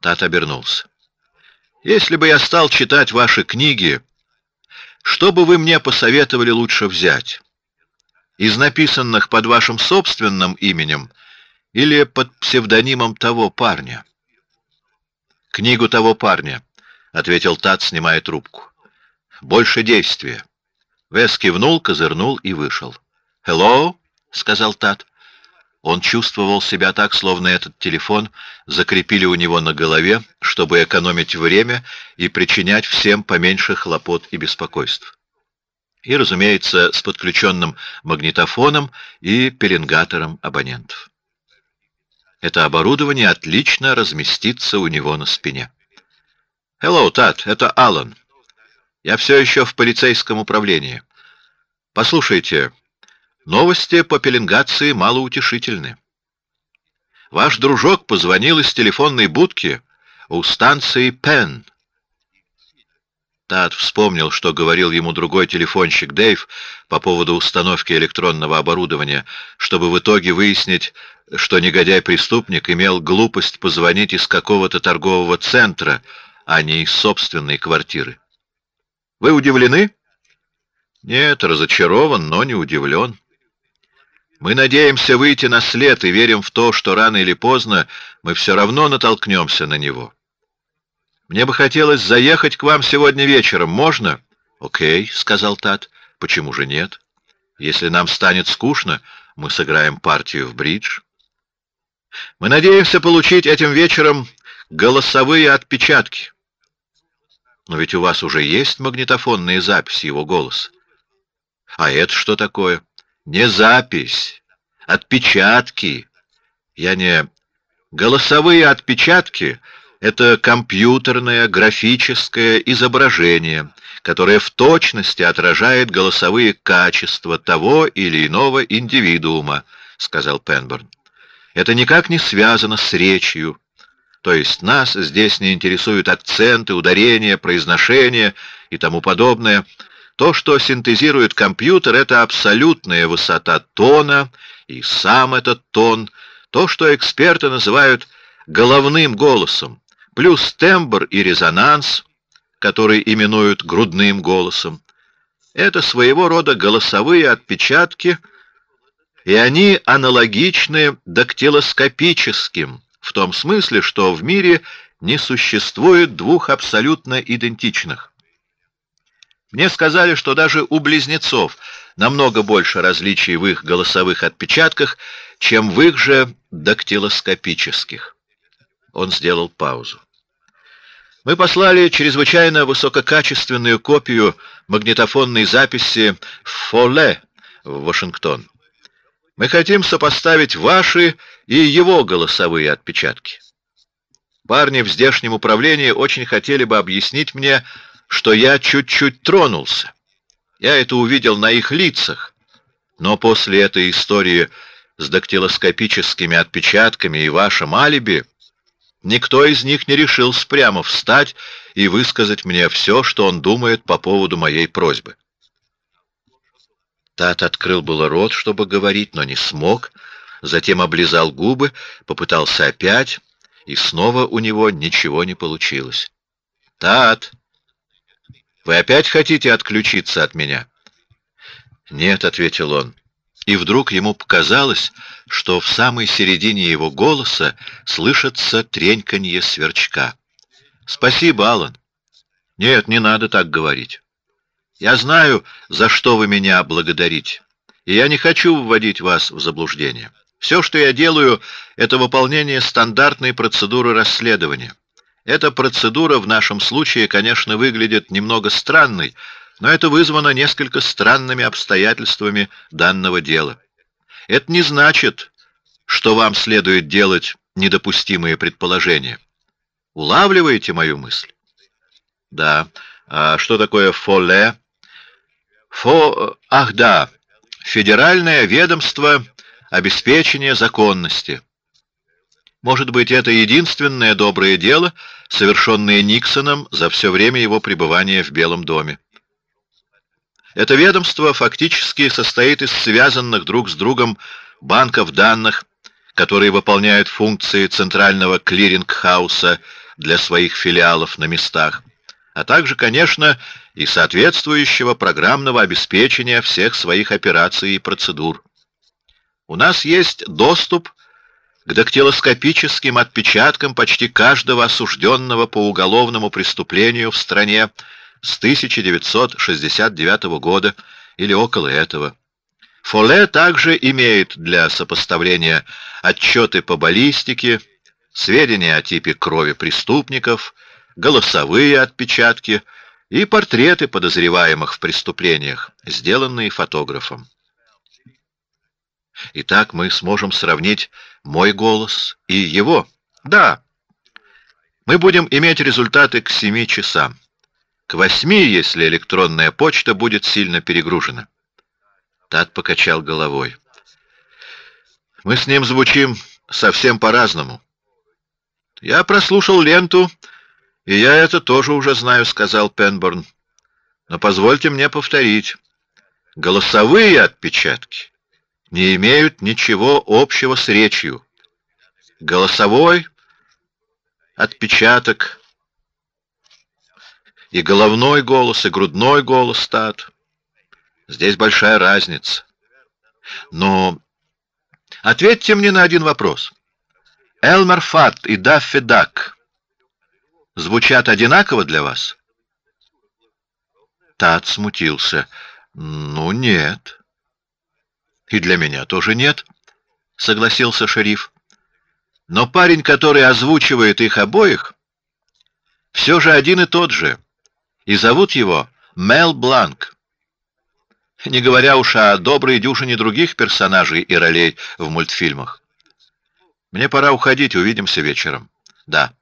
Тат обернулся. Если бы я стал читать ваши книги, что бы вы мне посоветовали лучше взять? Из написанных под вашим собственным именем или под псевдонимом того парня? Книгу того парня, ответил Тат, снимая трубку. Больше действия. Вес кивнул, козырнул и вышел. Hello, сказал Тат. Он чувствовал себя так, словно этот телефон закрепили у него на голове, чтобы экономить время и причинять всем поменьше хлопот и беспокойств. И, разумеется, с подключенным магнитофоном и пеленгатором абонентов. Это оборудование отлично разместится у него на спине. Hello, Тат, это Аллан. Я все еще в полицейском управлении. Послушайте, Новости по пеленгации малоутешительны. Ваш дружок позвонил из телефонной будки у станции Пен. Тат вспомнил, что говорил ему другой телефонщик Дэйв по поводу установки электронного оборудования, чтобы в итоге выяснить, что негодяй-преступник имел глупость позвонить из какого-то торгового центра, а не из собственной квартиры. Вы удивлены? Нет, разочарован, но не удивлен. Мы надеемся выйти на след и верим в то, что рано или поздно мы все равно натолкнемся на него. Мне бы хотелось заехать к вам сегодня вечером. Можно? Окей, сказал Тат. Почему же нет? Если нам станет скучно, мы сыграем партию в бридж. Мы надеемся получить этим вечером голосовые отпечатки. Но ведь у вас уже есть магнитофонные записи его голоса. А это что такое? Не запись, отпечатки. Я не... Голосовые отпечатки — это компьютерное графическое изображение, которое в точности отражает голосовые качества того или иного индивидуума, — сказал Пенберн. Это никак не связано с речью. То есть нас здесь не интересуют акценты, ударения, произношения и тому подобное. То, что синтезирует компьютер, это абсолютная высота тона и сам этот тон, то, что эксперты называют головным голосом, плюс тембр и резонанс, который именуют грудным голосом. Это своего рода голосовые отпечатки, и они аналогичны дактилоскопическим, в том смысле, что в мире не существует двух абсолютно идентичных. Мне сказали, что даже у близнецов намного больше различий в их голосовых отпечатках, чем в их же дактилоскопических. Он сделал паузу. Мы послали чрезвычайно высококачественную копию магнитофонной записи Фоле в Вашингтон. Мы хотим сопоставить ваши и его голосовые отпечатки. Парни в здешнем управлении очень хотели бы объяснить мне, что я чуть-чуть тронулся. Я это увидел на их лицах, но после этой истории с дактилоскопическими отпечатками и вашим алиби Никто из них не решился прямо встать и высказать мне все, что он думает по поводу моей просьбы. Тат открыл было рот, чтобы говорить, но не смог, затем облизал губы, попытался опять, и снова у него ничего не получилось. Тат, вы опять хотите отключиться от меня? Нет, ответил он и вдруг ему показалось, что в самой середине его голоса слышится треньканье сверчка. Спасибо, Аллан. Нет, не надо так говорить. Я знаю, за что вы меня благодарите, и я не хочу вводить вас в заблуждение. Все, что я делаю, это выполнение стандартной процедуры расследования. Эта процедура в нашем случае, конечно, выглядит немного странной, но это вызвано несколько странными обстоятельствами данного дела. Это не значит, что вам следует делать недопустимые предположения. Улавливаете мою мысль? Да. А что такое фоле? Фо... Ах, да. Федеральное ведомство обеспечения законности. Может быть, это единственное доброе дело, совершенное Никсоном за все время его пребывания в Белом доме. Это ведомство фактически состоит из связанных друг с другом банков данных, которые выполняют функции центрального клиринг-хауса для своих филиалов на местах, а также, конечно, и соответствующего программного обеспечения всех своих операций и процедур. У нас есть доступ к дактилоскопическим отпечаткам почти каждого осужденного по уголовному преступлению в стране, с 1969 года или около этого. Фоле также имеет для сопоставления отчеты по баллистике, сведения о типе крови преступников, голосовые отпечатки и портреты подозреваемых в преступлениях, сделанные фотографом. Итак, мы сможем сравнить мой голос и его. Да. Мы будем иметь результаты к семи часам к восьми, если электронная почта будет сильно перегружена. Тат покачал головой. Мы с ним звучим совсем по-разному. Я прослушал ленту, и я это тоже уже знаю, сказал Пенборн. Но позвольте мне повторить: голосовые отпечатки не имеют ничего общего с речью. Голосовой отпечаток и головной голос, и грудной голос стат. Здесь большая разница. Но ответьте мне на один вопрос. Элмер Фат и Даффи Дак звучат одинаково для вас? Тат смутился. Ну нет. И для меня тоже нет, согласился шериф. Но парень, который озвучивает их обоих, все же один и тот же и зовут его Мел Бланк. Не говоря уж о доброй дюжине других персонажей и ролей в мультфильмах. Мне пора уходить, увидимся вечером. Да,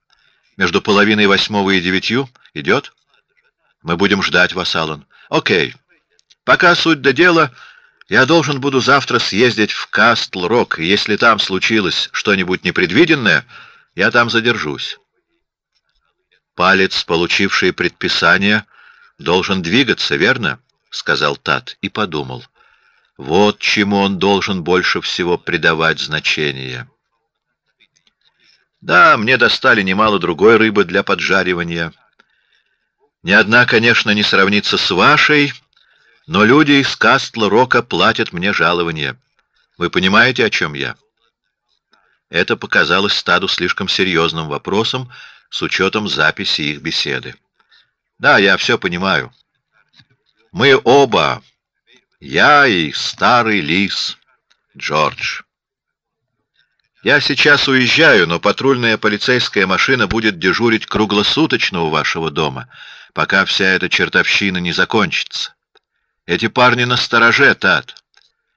между половиной восьмого и девятью идет. Мы будем ждать вас, Аллан. Окей. Пока суть до дела. Я должен буду завтра съездить в Кастл-Рок, если там случилось что-нибудь непредвиденное, я там задержусь. Палец, получивший предписание, должен двигаться, верно? сказал Тат и подумал. Вот чему он должен больше всего придавать значение. Да, мне достали немало другой рыбы для поджаривания. Ни одна, конечно, не сравнится с вашей, Но люди из Кастла-Рока платят мне жалование. Вы понимаете, о чем я? Это показалось стаду слишком серьезным вопросом с учетом записи их беседы. Да, я все понимаю. Мы оба, я и старый лис, Джордж. Я сейчас уезжаю, но патрульная полицейская машина будет дежурить круглосуточно у вашего дома, пока вся эта чертовщина не закончится. Эти парни на стороже, Тат.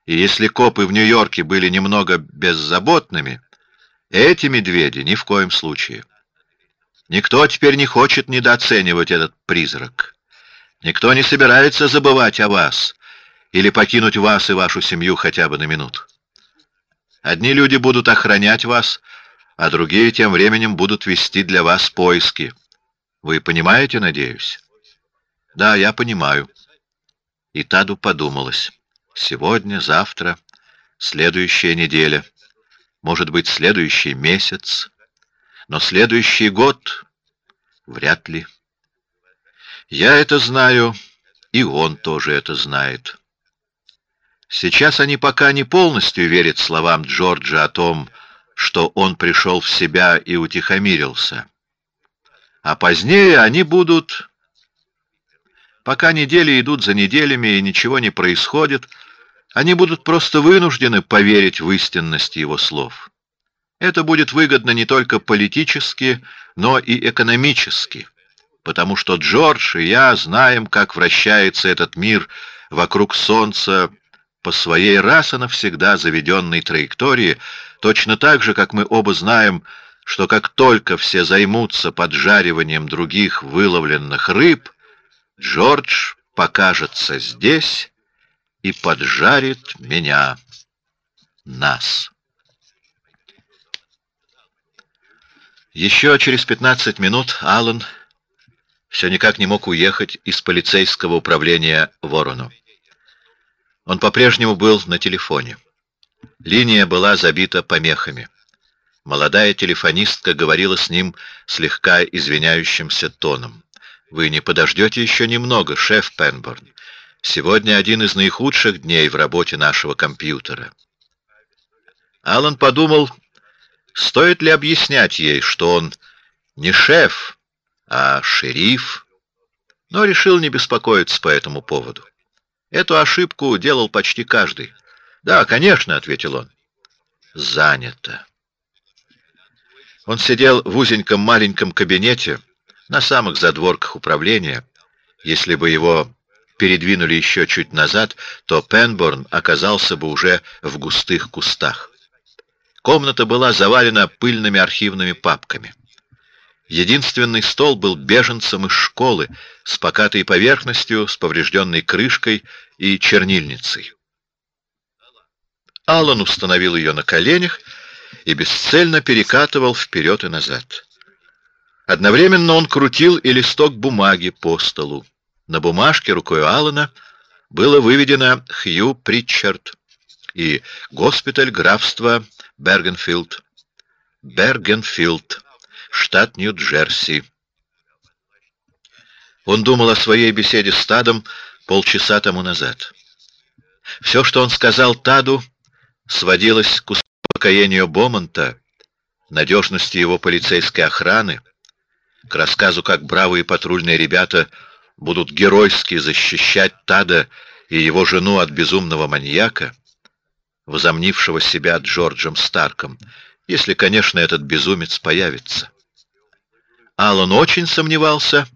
И если копы в Нью-Йорке были немного беззаботными, эти медведи ни в коем случае. Никто теперь не хочет недооценивать этот призрак. Никто не собирается забывать о вас или покинуть вас и вашу семью хотя бы на минуту. Одни люди будут охранять вас, а другие тем временем будут вести для вас поиски. Вы понимаете, надеюсь? Да, я понимаю. И Таду подумалось: сегодня, завтра, следующая неделя, может быть, следующий месяц, но следующий год вряд ли. Я это знаю, и он тоже это знает. Сейчас они пока не полностью верят словам Джорджа о том, что он пришел в себя и утихомирился. А позднее они будут... Пока недели идут за неделями и ничего не происходит, они будут просто вынуждены поверить в истинность его слов. Это будет выгодно не только политически, но и экономически, потому что Джордж и я знаем, как вращается этот мир вокруг Солнца по своей раз и навсегда заведенной траектории, точно так же, как мы оба знаем, что как только все займутся поджариванием других выловленных рыб, Джордж покажется здесь и поджарит меня, нас. Еще через пятнадцать минут Аллан все никак не мог уехать из полицейского управления Ворону. Он по-прежнему был на телефоне. Линия была забита помехами. Молодая телефонистка говорила с ним слегка извиняющимся тоном. Вы не подождете еще немного, шеф Пенборн. Сегодня один из наихудших дней в работе нашего компьютера. Аллан подумал, стоит ли объяснять ей, что он не шеф, а шериф, но решил не беспокоиться по этому поводу. Эту ошибку делал почти каждый. Да, конечно, ответил он. Занято. Он сидел в узеньком маленьком кабинете на самых задворках управления. Если бы его передвинули еще чуть назад, то Пенборн оказался бы уже в густых кустах. Комната была завалена пыльными архивными папками. Единственный стол был беженцем из школы, с покатой поверхностью, с поврежденной крышкой и чернильницей. Аллан установил ее на коленях и бесцельно перекатывал вперед и назад. Одновременно он крутил и листок бумаги по столу. На бумажке рукой Аллана было выведено Хью Притчард и госпиталь графства Бергенфилд. Бергенфилд штат Нью-Джерси. Он думал о своей беседе с Тадом полчаса тому назад. Все, что он сказал Таду, сводилось к успокоению Бомонта, надежности его полицейской охраны, к рассказу, как бравые патрульные ребята будут геройски защищать Тада и его жену от безумного маньяка, возомнившего себя Джорджем Старком, если, конечно, этот безумец появится. Аллан очень сомневался,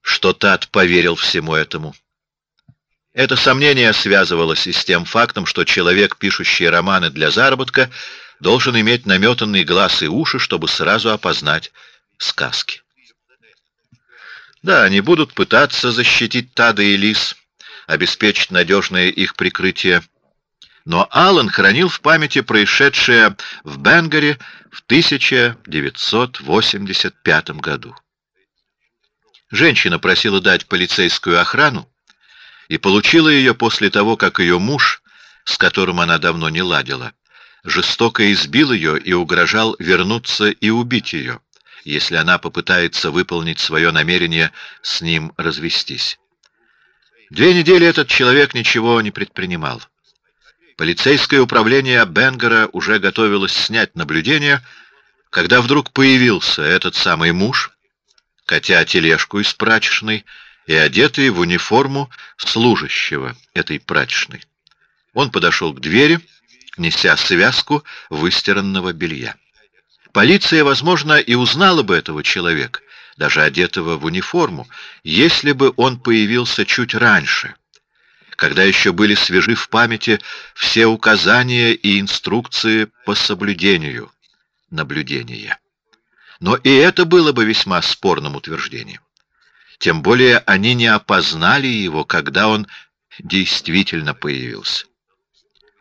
что Тат поверил всему этому. Это сомнение связывалось и с тем фактом, что человек, пишущий романы для заработка, должен иметь наметанный глаз и уши, чтобы сразу опознать сказки. Да, они будут пытаться защитить Тада и Лис, обеспечить надежное их прикрытие. Но Аллан хранил в памяти происшедшее в Бенгаре в 1985 году. Женщина просила дать полицейскую охрану и получила ее после того, как ее муж, с которым она давно не ладила, жестоко избил ее и угрожал вернуться и убить ее, если она попытается выполнить свое намерение с ним развестись. Две недели этот человек ничего не предпринимал. Полицейское управление Бенгера уже готовилось снять наблюдение, когда вдруг появился этот самый муж, катя тележку из прачечной и одетый в униформу служащего этой прачечной. Он подошел к двери, неся связку выстиранного белья. Полиция, возможно, и узнала бы этого человека, даже одетого в униформу, если бы он появился чуть раньше, когда еще были свежи в памяти все указания и инструкции по соблюдению наблюдения. Но и это было бы весьма спорным утверждением. Тем более они не опознали его, когда он действительно появился.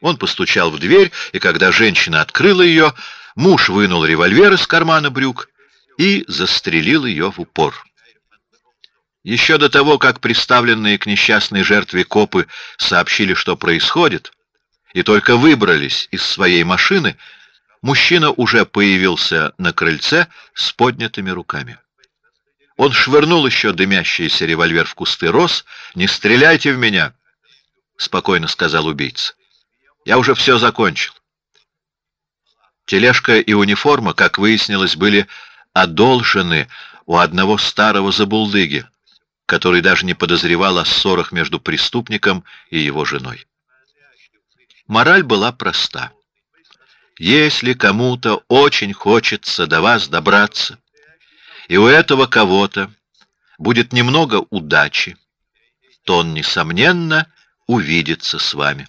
Он постучал в дверь, и когда женщина открыла ее, муж вынул револьвер из кармана брюк и застрелил ее в упор. Еще до того, как приставленные к несчастной жертве копы сообщили, что происходит, и только выбрались из своей машины, мужчина уже появился на крыльце с поднятыми руками. Он швырнул еще дымящийся револьвер в кусты роз. «Не стреляйте в меня!» — спокойно сказал убийца. «Я уже все закончил». Тележка и униформа, как выяснилось, были одолжены у одного старого забулдыги, который даже не подозревал о ссорах между преступником и его женой. Мораль была проста. Если кому-то очень хочется до вас добраться, и у этого кого-то будет немного удачи, то он, несомненно, увидится с вами.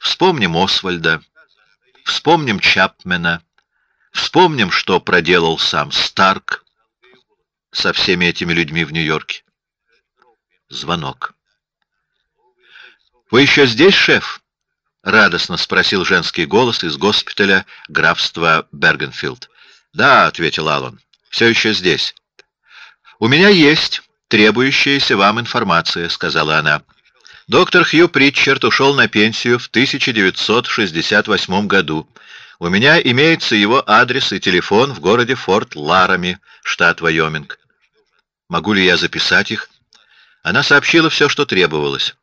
Вспомним Освальда, вспомним Чапмена, вспомним, что проделал сам Старк со всеми этими людьми в Нью-Йорке. Звонок. «Вы еще здесь, шеф?» — радостно спросил женский голос из госпиталя графства Бергенфилд. «Да», — ответил Аллан. Все еще здесь. У меня есть требующаяся вам информация, сказала она. Доктор Хью Притчард ушел на пенсию в 1968 году. У меня имеется его адрес и телефон в городе Форт Ларами, штат Вайоминг. Могу ли я записать их? Она сообщила все, что требовалось.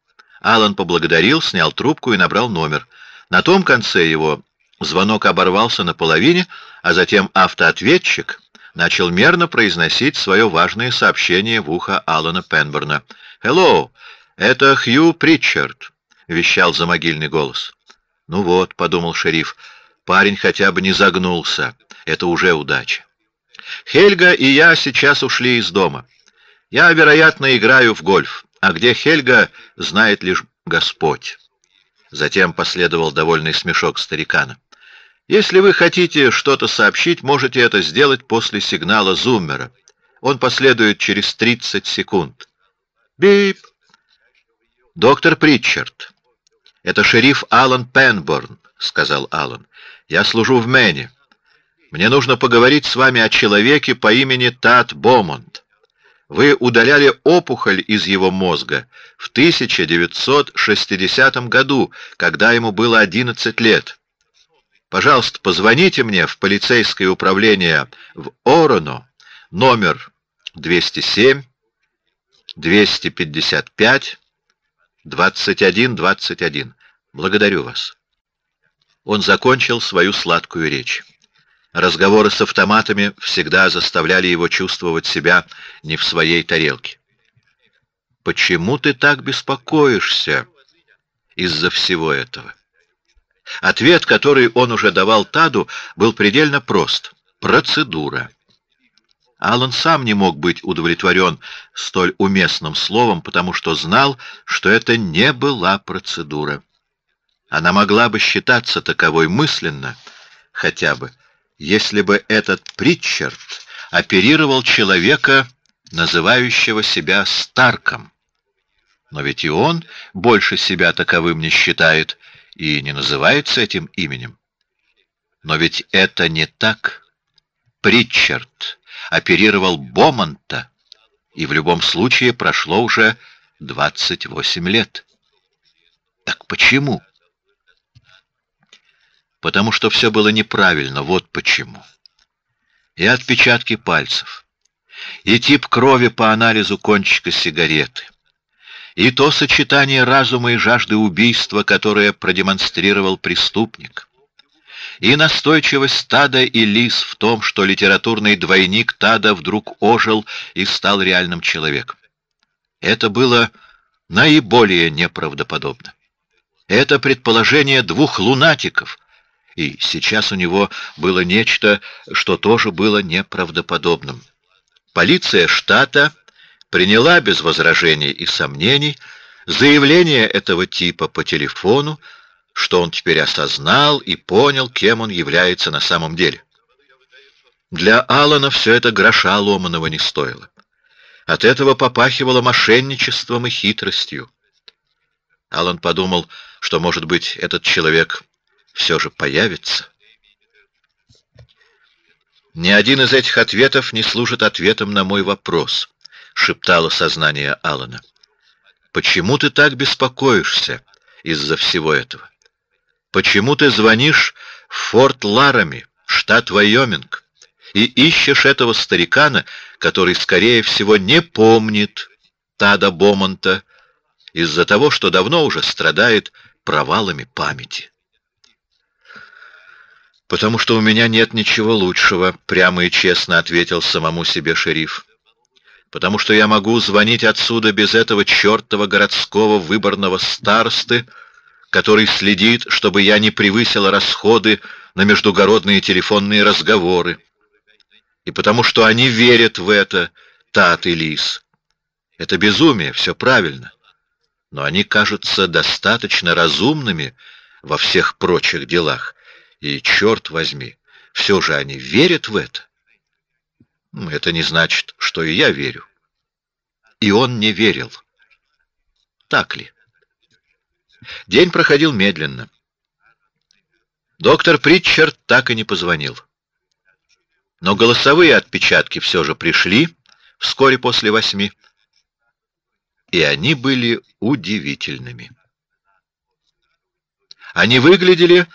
Аллан поблагодарил, снял трубку и набрал номер. На том конце его звонок оборвался на половине, а затем автоответчик начал мерно произносить свое важное сообщение в ухо Алана Пенберна. «Hello, это Хью Притчард», — вещал замогильный голос. «Ну вот», — подумал шериф, — «парень хотя бы не загнулся. Это уже удача». «Хельга и я сейчас ушли из дома. Я, вероятно, играю в гольф, а где Хельга, знает лишь Господь». Затем последовал довольный смешок старикана. Если вы хотите что-то сообщить, можете это сделать после сигнала зуммера. Он последует через 30 секунд. Бип. Доктор Притчард. Это шериф Алан Пенборн, сказал Алан. Я служу в Мэне. Мне нужно поговорить с вами о человеке по имени Тат Бомонд. Вы удаляли опухоль из его мозга в 1960 году, когда ему было 11 лет. Пожалуйста, позвоните мне в полицейское управление в Ороно, номер 207 255 2121. Благодарю вас. Он закончил свою сладкую речь. Разговоры с автоматами всегда заставляли его чувствовать себя не в своей тарелке. Почему ты так беспокоишься из-за всего этого? Ответ, который он уже давал Таду, был предельно прост. Процедура. Алан сам не мог быть удовлетворен столь уместным словом, потому что знал, что это не была процедура. Она могла бы считаться таковой мысленно, хотя бы, если бы этот Притчард оперировал человека, называющего себя Старком. Но ведь и он больше себя таковым не считает, и не называется этим именем. Но ведь это не так. Притчард оперировал Бомонта, и в любом случае прошло уже 28 лет. Так почему? Потому что все было неправильно, вот почему. И отпечатки пальцев, и тип крови по анализу кончика сигареты, и то сочетание разума и жажды убийства, которое продемонстрировал преступник, и настойчивость Тада и Лис в том, что литературный двойник Тада вдруг ожил и стал реальным человеком. Это было наиболее неправдоподобно. Это предположение двух лунатиков, и сейчас у него было нечто, что тоже было неправдоподобным. Полиция штата приняла без возражений и сомнений заявление этого типа по телефону, что он теперь осознал и понял, кем он является на самом деле. Для Алана все это гроша ломаного не стоило. От этого попахивало мошенничеством и хитростью. Алан подумал, что, может быть, этот человек все же появится. Ни один из этих ответов не служит ответом на мой вопрос, шептало сознание Алана. Почему ты так беспокоишься из-за всего этого? Почему ты звонишь в Форт Ларами, штат Вайоминг, и ищешь этого старикана, который, скорее всего, не помнит Тада Бомонта из-за того, что давно уже страдает провалами памяти? «Потому что у меня нет ничего лучшего», — прямо и честно ответил самому себе шериф. «Потому что я могу звонить отсюда без этого чертова городского выборного старосты, который следит, чтобы я не превысил расходы на междугородные телефонные разговоры. И потому что они верят в это, Тат и Лис. Это безумие, все правильно. Но они кажутся достаточно разумными во всех прочих делах, и, черт возьми, все же они верят в это. Это не значит, что и я верю. И он не верил. Так ли? День проходил медленно. Доктор Притчард так и не позвонил. Но голосовые отпечатки все же пришли вскоре после восьми, и они были удивительными. Они выглядели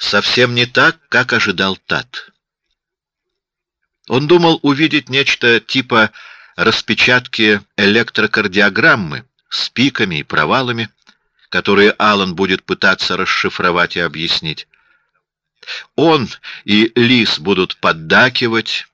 совсем не так, как ожидал Тат. Он думал увидеть нечто типа распечатки электрокардиограммы с пиками и провалами, которые Алан будет пытаться расшифровать и объяснить. Он и Лис будут поддакивать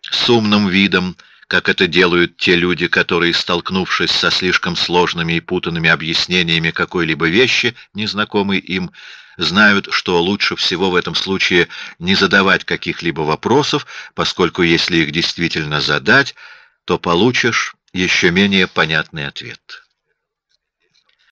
с умным видом, как это делают те люди, которые, столкнувшись со слишком сложными и путанными объяснениями какой-либо вещи, незнакомой им, знают, что лучше всего в этом случае не задавать каких-либо вопросов, поскольку если их действительно задать, то получишь еще менее понятный ответ.